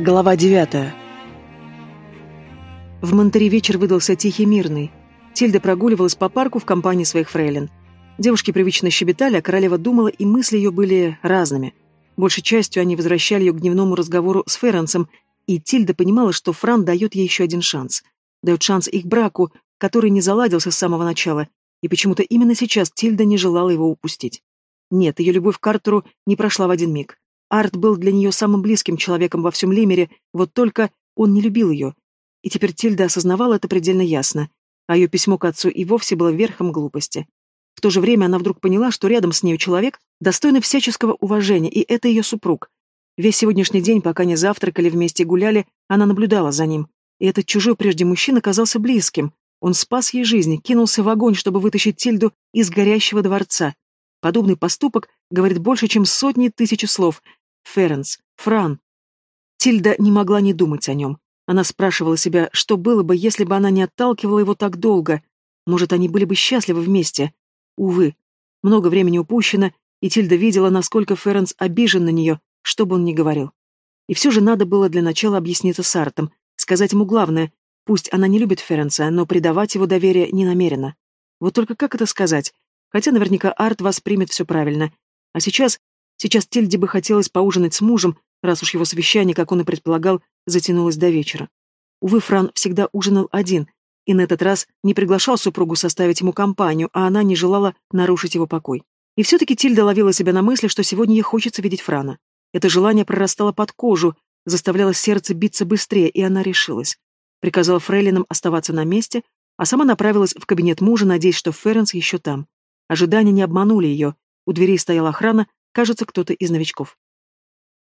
Глава девятая. В Монтере вечер выдался тихий, мирный. Тильда прогуливалась по парку в компании своих фрейлин. Девушки привычно щебетали, а королева думала, и мысли ее были разными. Большей частью они возвращали ее к дневному разговору с Ференсом, и Тильда понимала, что Фран дает ей еще один шанс. Дает шанс их браку, который не заладился с самого начала, и почему-то именно сейчас Тильда не желала его упустить. Нет, ее любовь к Артуру не прошла в один миг. Арт был для нее самым близким человеком во всем Лимере, вот только он не любил ее. И теперь Тильда осознавала это предельно ясно, а ее письмо к отцу и вовсе было верхом глупости. В то же время она вдруг поняла, что рядом с нею человек, достойный всяческого уважения, и это ее супруг. Весь сегодняшний день, пока они завтракали вместе гуляли, она наблюдала за ним. И этот чужой прежде мужчина казался близким. Он спас ей жизнь, кинулся в огонь, чтобы вытащить Тильду из горящего дворца. Подобный поступок говорит больше, чем сотни тысяч слов, Ференс, Фран. Тильда не могла не думать о нем. Она спрашивала себя, что было бы, если бы она не отталкивала его так долго. Может, они были бы счастливы вместе. Увы, много времени упущено, и Тильда видела, насколько Ференс обижен на нее, что бы он ни говорил. И все же надо было для начала объясниться с Артом, сказать ему главное, пусть она не любит Ференса, но предавать его доверие не намерена. Вот только как это сказать? Хотя наверняка Арт воспримет все правильно. А сейчас Сейчас Тильде бы хотелось поужинать с мужем, раз уж его совещание, как он и предполагал, затянулось до вечера. Увы, Фран всегда ужинал один, и на этот раз не приглашал супругу составить ему компанию, а она не желала нарушить его покой. И все-таки Тильда ловила себя на мысли, что сегодня ей хочется видеть Франа. Это желание прорастало под кожу, заставляло сердце биться быстрее, и она решилась. Приказала фрейлинам оставаться на месте, а сама направилась в кабинет мужа, надеясь, что Ференс еще там. Ожидания не обманули ее. У дверей стояла охрана, Кажется, кто-то из новичков.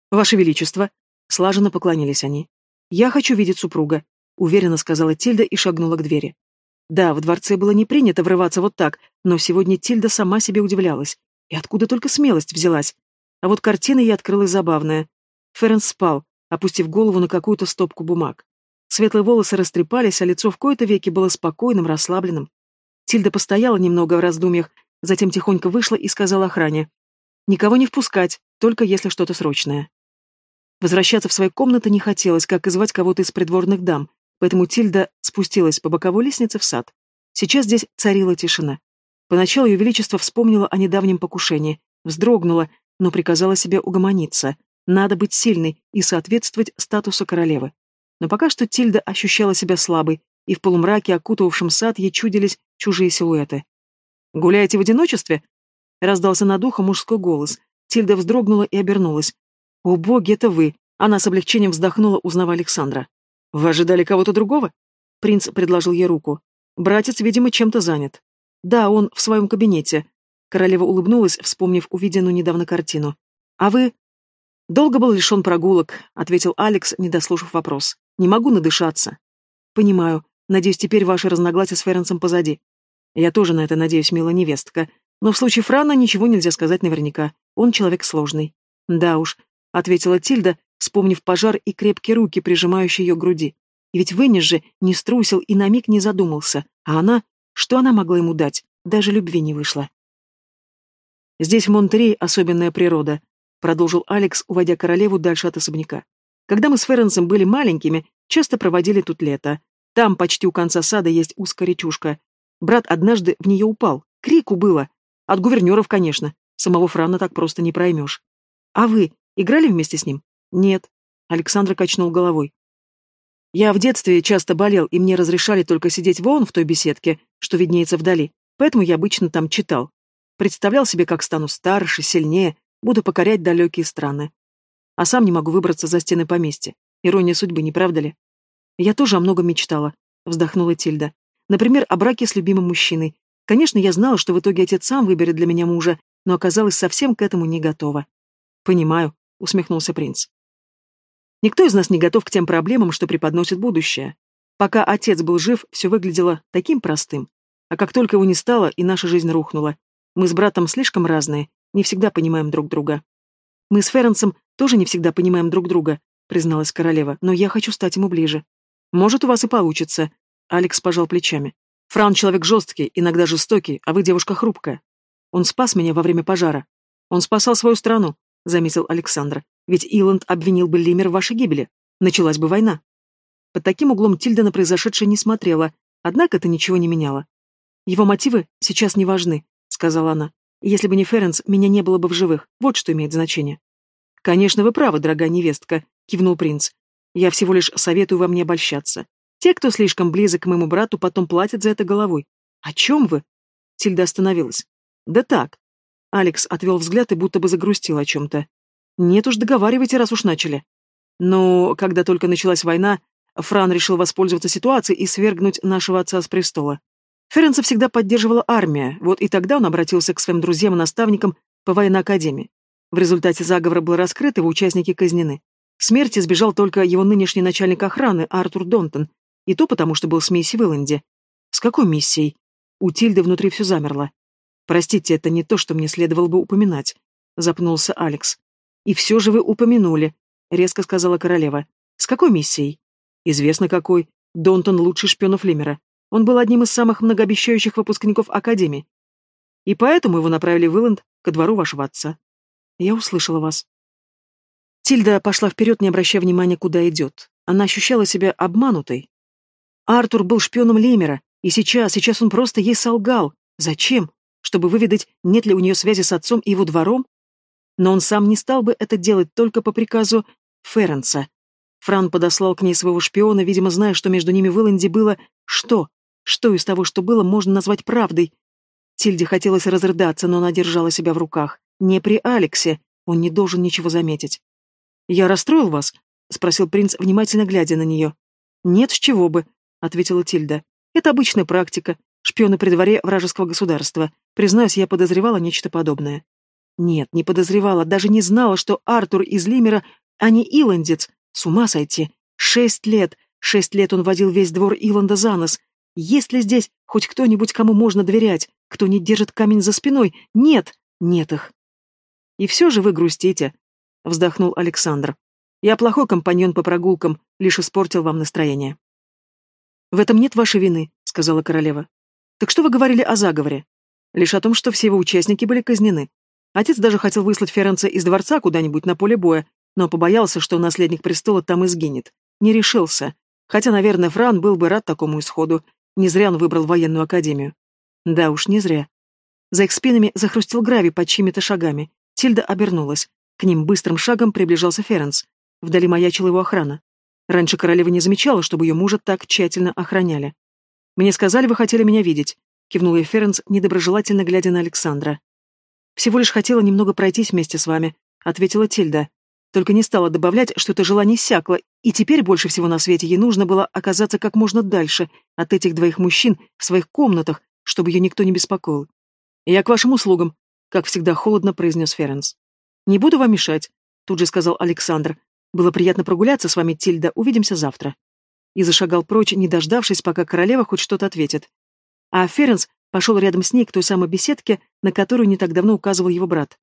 «Ваше Величество!» — слаженно поклонились они. «Я хочу видеть супруга», — уверенно сказала Тильда и шагнула к двери. Да, в дворце было не принято врываться вот так, но сегодня Тильда сама себе удивлялась. И откуда только смелость взялась? А вот картина ей открылась забавная. Ференс спал, опустив голову на какую-то стопку бумаг. Светлые волосы растрепались, а лицо в кои-то веки было спокойным, расслабленным. Тильда постояла немного в раздумьях, затем тихонько вышла и сказала охране. Никого не впускать, только если что-то срочное. Возвращаться в свои комнаты не хотелось, как и звать кого-то из придворных дам, поэтому Тильда спустилась по боковой лестнице в сад. Сейчас здесь царила тишина. Поначалу ее величество вспомнила о недавнем покушении, вздрогнула, но приказала себе угомониться. Надо быть сильной и соответствовать статусу королевы. Но пока что Тильда ощущала себя слабой, и в полумраке, окутывавшем сад, ей чудились чужие силуэты. «Гуляете в одиночестве?» Раздался над ухом мужской голос. Тильда вздрогнула и обернулась. «О, боги, это вы!» Она с облегчением вздохнула, узнав Александра. «Вы ожидали кого-то другого?» Принц предложил ей руку. «Братец, видимо, чем-то занят». «Да, он в своем кабинете». Королева улыбнулась, вспомнив увиденную недавно картину. «А вы?» «Долго был лишен прогулок», — ответил Алекс, не дослушав вопрос. «Не могу надышаться». «Понимаю. Надеюсь, теперь ваши разногласия с Ференсом позади». «Я тоже на это надеюсь, милая невестка. Но в случае Франа ничего нельзя сказать наверняка. Он человек сложный. Да уж, ответила Тильда, вспомнив пожар и крепкие руки, прижимающие ее к груди. Ведь Венес же не струсил и на миг не задумался. А она... Что она могла ему дать? Даже любви не вышло. «Здесь, в Монтерей, особенная природа», — продолжил Алекс, уводя королеву дальше от особняка. «Когда мы с Ференсом были маленькими, часто проводили тут лето. Там, почти у конца сада, есть узкая речушка. Брат однажды в нее упал. Крику было. От гувернеров, конечно. Самого Франа так просто не проймешь. А вы играли вместе с ним? Нет. Александр качнул головой. Я в детстве часто болел, и мне разрешали только сидеть вон в той беседке, что виднеется вдали. Поэтому я обычно там читал. Представлял себе, как стану старше, сильнее, буду покорять далекие страны. А сам не могу выбраться за стены поместья. Ирония судьбы, не правда ли? Я тоже о многом мечтала, вздохнула Тильда. Например, о браке с любимым мужчиной, Конечно, я знала, что в итоге отец сам выберет для меня мужа, но оказалась совсем к этому не готова. «Понимаю», — усмехнулся принц. «Никто из нас не готов к тем проблемам, что преподносит будущее. Пока отец был жив, все выглядело таким простым. А как только его не стало, и наша жизнь рухнула. Мы с братом слишком разные, не всегда понимаем друг друга. Мы с Ференсом тоже не всегда понимаем друг друга, призналась королева, но я хочу стать ему ближе. Может, у вас и получится. Алекс пожал плечами. Фран человек жесткий, иногда жестокий, а вы девушка хрупкая. Он спас меня во время пожара. Он спасал свою страну, заметил Александр. Ведь Иланд обвинил бы Лимер в вашей гибели. началась бы война. Под таким углом Тильда на произошедшее не смотрела, однако это ничего не меняло. «Его мотивы сейчас не важны», — сказала она. «Если бы не Ференс, меня не было бы в живых. Вот что имеет значение». «Конечно, вы правы, дорогая невестка», — кивнул принц. «Я всего лишь советую вам не обольщаться. Те, кто слишком близок к моему брату, потом платят за это головой. О чем вы?» Тильда остановилась. «Да так». Алекс отвел взгляд и будто бы загрустил о чем-то. «Нет уж, договаривайте, раз уж начали». Но когда только началась война, Фран решил воспользоваться ситуацией и свергнуть нашего отца с престола. Ференца всегда поддерживала армия, вот и тогда он обратился к своим друзьям и наставникам по военной академии. В результате заговора был раскрыт, его участники казнены. Смерти сбежал только его нынешний начальник охраны Артур Донтон, и то потому, что был с миссией в Илленде. С какой миссией? У Тильды внутри все замерло. Простите, это не то, что мне следовало бы упоминать, запнулся Алекс. И все же вы упомянули, резко сказала королева. С какой миссией? Известно какой. Донтон лучший шпион Флемера. Он был одним из самых многообещающих выпускников Академии. И поэтому его направили в Илленд ко двору вашего отца. Я услышала вас. Тильда пошла вперед, не обращая внимания, куда идет. Она ощущала себя обманутой. Артур был шпионом Лемера, и сейчас, сейчас он просто ей солгал. Зачем? Чтобы выведать, нет ли у нее связи с отцом и его двором? Но он сам не стал бы это делать только по приказу Ференса. Фран подослал к ней своего шпиона, видимо, зная, что между ними в Илленде было что? Что из того, что было, можно назвать правдой? Тильде хотелось разрыдаться, но она держала себя в руках. Не при Алексе, он не должен ничего заметить. «Я расстроил вас?» — спросил принц, внимательно глядя на нее. «Нет, с чего бы», — ответила Тильда. «Это обычная практика. Шпионы при дворе вражеского государства. Признаюсь, я подозревала нечто подобное». Нет, не подозревала, даже не знала, что Артур из Лимера, а не Иландец, с ума сойти. Шесть лет. Шесть лет он водил весь двор Иланда за нос. Есть ли здесь хоть кто-нибудь, кому можно доверять? Кто не держит камень за спиной? Нет. Нет их. И все же вы грустите, — вздохнул Александр. Я плохой компаньон по прогулкам, лишь испортил вам настроение. В этом нет вашей вины, — сказала королева. Так что вы говорили о заговоре? Лишь о том, что все его участники были казнены. Отец даже хотел выслать Ференца из дворца куда-нибудь на поле боя, но побоялся, что наследник престола там и сгинет. Не решился. Хотя, наверное, Фран был бы рад такому исходу. Не зря он выбрал военную академию. Да уж, не зря. За их спинами захрустел гравий под чьими-то шагами. Тильда обернулась. К ним быстрым шагом приближался Ференс. Вдали маячила его охрана. Раньше королева не замечала, чтобы ее мужа так тщательно охраняли. «Мне сказали, вы хотели меня видеть», — кивнул ей Ференс, недоброжелательно глядя на Александра. «Всего лишь хотела немного пройтись вместе с вами», — ответила Тильда. Только не стала добавлять, что это желание иссякло, и теперь больше всего на свете ей нужно было оказаться как можно дальше от этих двоих мужчин в своих комнатах, чтобы ее никто не беспокоил. «Я к вашим услугам», — как всегда холодно произнес Ференс. «Не буду вам мешать», — тут же сказал Александр. «Было приятно прогуляться с вами, Тильда, увидимся завтра». И зашагал прочь, не дождавшись, пока королева хоть что-то ответит. А Ференс пошел рядом с ней к той самой беседке, на которую не так давно указывал его брат.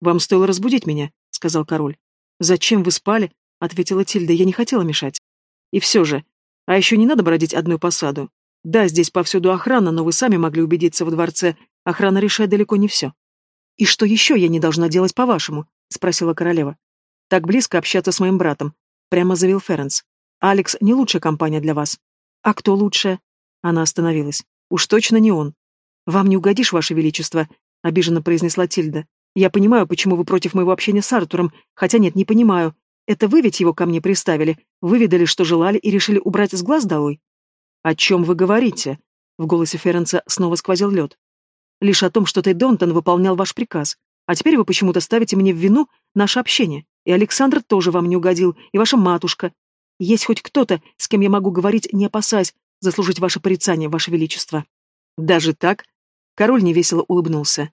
«Вам стоило разбудить меня», — сказал король. «Зачем вы спали?» — ответила Тильда. «Я не хотела мешать». «И все же. А еще не надо бродить одной по саду. Да, здесь повсюду охрана, но вы сами могли убедиться во дворце. Охрана решает далеко не все». «И что еще я не должна делать, по-вашему?» — спросила королева. «Так близко общаться с моим братом», — прямо заявил Ференс. «Алекс не лучшая компания для вас». «А кто лучшая?» Она остановилась. «Уж точно не он». «Вам не угодишь, ваше величество», — обиженно произнесла Тильда. Я понимаю, почему вы против моего общения с Артуром, хотя нет, не понимаю. Это вы ведь его ко мне приставили, выведали, что желали, и решили убрать из глаз долой? О чем вы говорите? В голосе Ференца снова сквозил лед. Лишь о том, что Тей Донтон выполнял ваш приказ. А теперь вы почему-то ставите мне в вину наше общение. И Александр тоже вам не угодил, и ваша матушка. Есть хоть кто-то, с кем я могу говорить, не опасаясь заслужить ваше порицание, ваше величество. Даже так? Король невесело улыбнулся.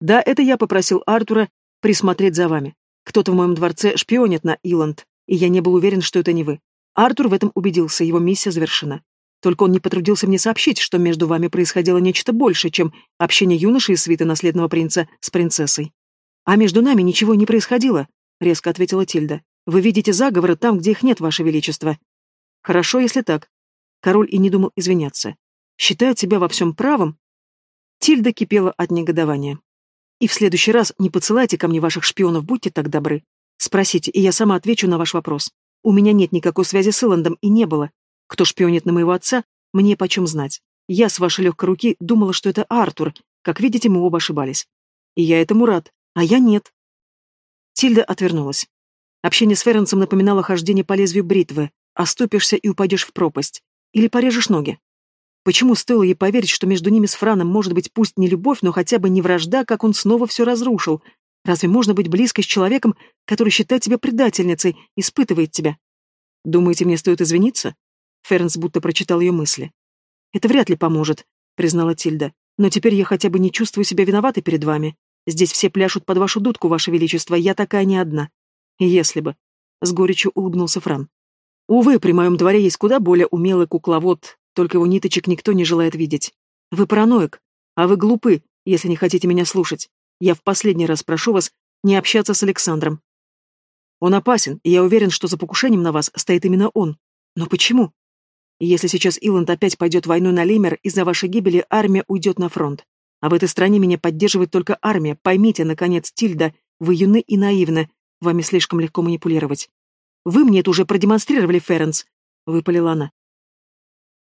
Да, это я попросил Артура присмотреть за вами. Кто-то в моем дворце шпионит на Иланд, и я не был уверен, что это не вы. Артур в этом убедился, его миссия завершена. Только он не потрудился мне сообщить, что между вами происходило нечто большее, чем общение юноши из свиты наследного принца с принцессой. А между нами ничего не происходило, резко ответила Тильда. Вы видите заговоры там, где их нет, ваше величество. Хорошо, если так. Король и не думал извиняться. Считает себя во всем правым? Тильда кипела от негодования. И в следующий раз не подсылайте ко мне ваших шпионов, будьте так добры. Спросите, и я сама отвечу на ваш вопрос. У меня нет никакой связи с Иландом и не было. Кто шпионит на моего отца, мне почем знать. Я с вашей легкой руки думала, что это Артур. Как видите, мы оба ошибались. И я этому рад, а я нет. Тильда отвернулась. Общение с Ференсом напоминало хождение по лезвию бритвы. Оступишься и упадешь в пропасть. Или порежешь ноги. Почему стоило ей поверить, что между ними с Франом может быть пусть не любовь, но хотя бы не вражда, как он снова все разрушил? Разве можно быть близкой с человеком, который считает тебя предательницей, испытывает тебя? Думаете, мне стоит извиниться? Ференс будто прочитал ее мысли. Это вряд ли поможет, признала Тильда. Но теперь я хотя бы не чувствую себя виноватой перед вами. Здесь все пляшут под вашу дудку, ваше величество, я такая не одна. Если бы. С горечью улыбнулся Фран. Увы, при моем дворе есть куда более умелый кукловод, только его ниточек никто не желает видеть. Вы параноик, а вы глупы, если не хотите меня слушать. Я в последний раз прошу вас не общаться с Александром. Он опасен, и я уверен, что за покушением на вас стоит именно он. Но почему? Если сейчас Иланд опять пойдет войну на Лемер, из-за вашей гибели армия уйдет на фронт. А в этой стране меня поддерживает только армия. Поймите, наконец, Тильда, вы юны и наивны. Вами слишком легко манипулировать. Вы мне это уже продемонстрировали, Ференс, выпалила она.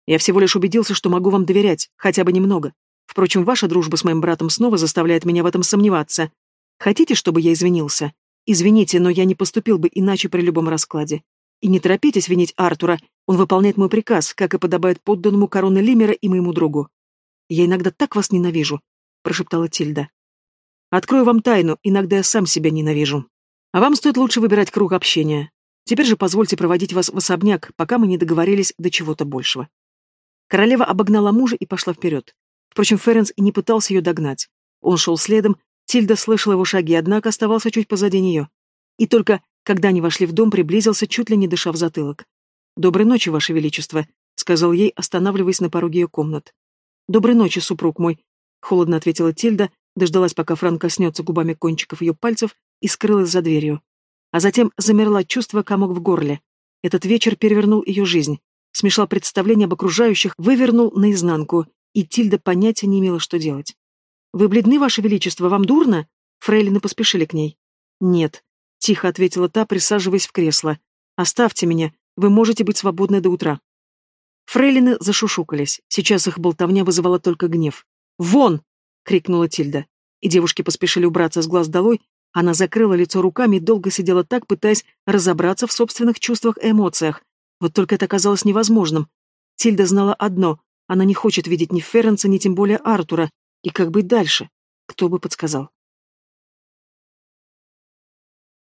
Я всего лишь убедился, что могу вам доверять, хотя бы немного. Впрочем, ваша дружба с моим братом снова заставляет меня в этом сомневаться. Хотите, чтобы я извинился? Извините, но я не поступил бы иначе при любом раскладе. И не торопитесь винить Артура, он выполняет мой приказ, как и подобает подданному короны Лимера и моему другу. Я иногда так вас ненавижу, прошептала Тильда. Открою вам тайну, иногда я сам себя ненавижу. А вам стоит лучше выбирать круг общения. Теперь же позвольте проводить вас в особняк, пока мы не договорились до чего-то большего. Королева обогнала мужа и пошла вперед. Впрочем, Ференс и не пытался ее догнать. Он шел следом, Тильда слышала его шаги, однако оставался чуть позади нее. И только, когда они вошли в дом, приблизился, чуть ли не дыша в затылок. «Доброй ночи, Ваше Величество», — сказал ей, останавливаясь на пороге ее комнат. «Доброй ночи, супруг мой», — холодно ответила Тильда, дождалась, пока Фран коснется губами кончиков ее пальцев и скрылась за дверью. А затем замерла, чувство комок в горле. Этот вечер перевернул ее жизнь, смешал представления об окружающих, вывернул наизнанку, и Тильда понятия не имела, что делать. «Вы бледны, Ваше Величество, вам дурно?» Фрейлины поспешили к ней. «Нет», — тихо ответила та, присаживаясь в кресло. «Оставьте меня, вы можете быть свободны до утра». Фрейлины зашушукались, сейчас их болтовня вызывала только гнев. «Вон!» — крикнула Тильда. И девушки поспешили убраться с глаз долой, она закрыла лицо руками и долго сидела так, пытаясь разобраться в собственных чувствах и эмоциях. Вот только это оказалось невозможным. Тильда знала одно — она не хочет видеть ни Ференса, ни тем более Артура, и как быть дальше? Кто бы подсказал?